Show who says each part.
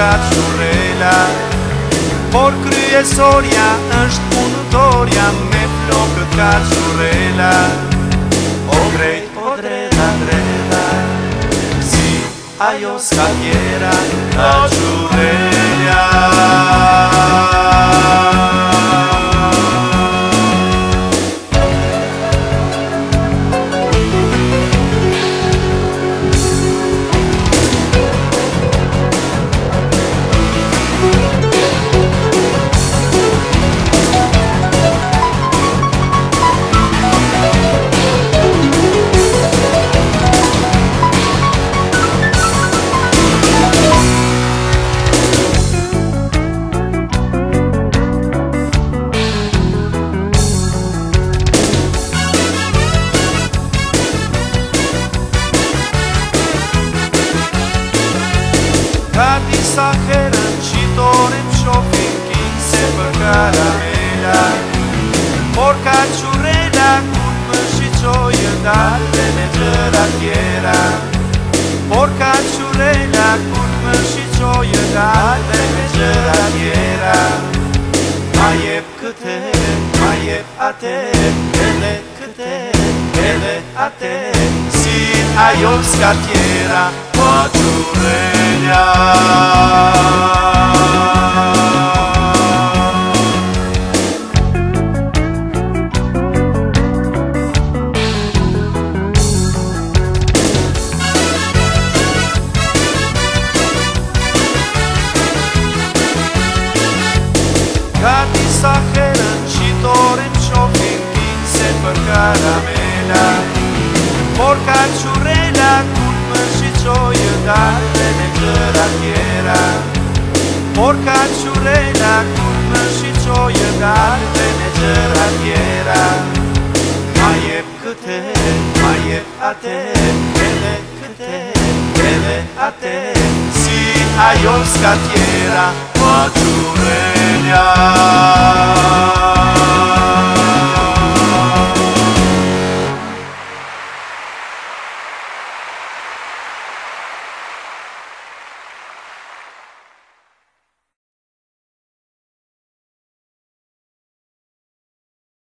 Speaker 1: nga qurela Por kryesoria është punëtoria me flokët ka qurela O drejt, o drejta, drejta Si ajo s'ka tjera ka Ka disa herën qitorim shofin kinse për karamela Por ka qurela kun më shqyqojë dalë me gjëra tjera Por ka qurela kun më shqyqojë dalë me gjëra tjera Ma jep këte, ma jep ate, edhe këte, edhe ate Si ajo s'ka tjera, земля. borcat ciurena, culmă și cioie, dar pe negera fiera. Mai e câte, mai e ate, ele câte, ele ate, si aiosca fiera, o ciurenea.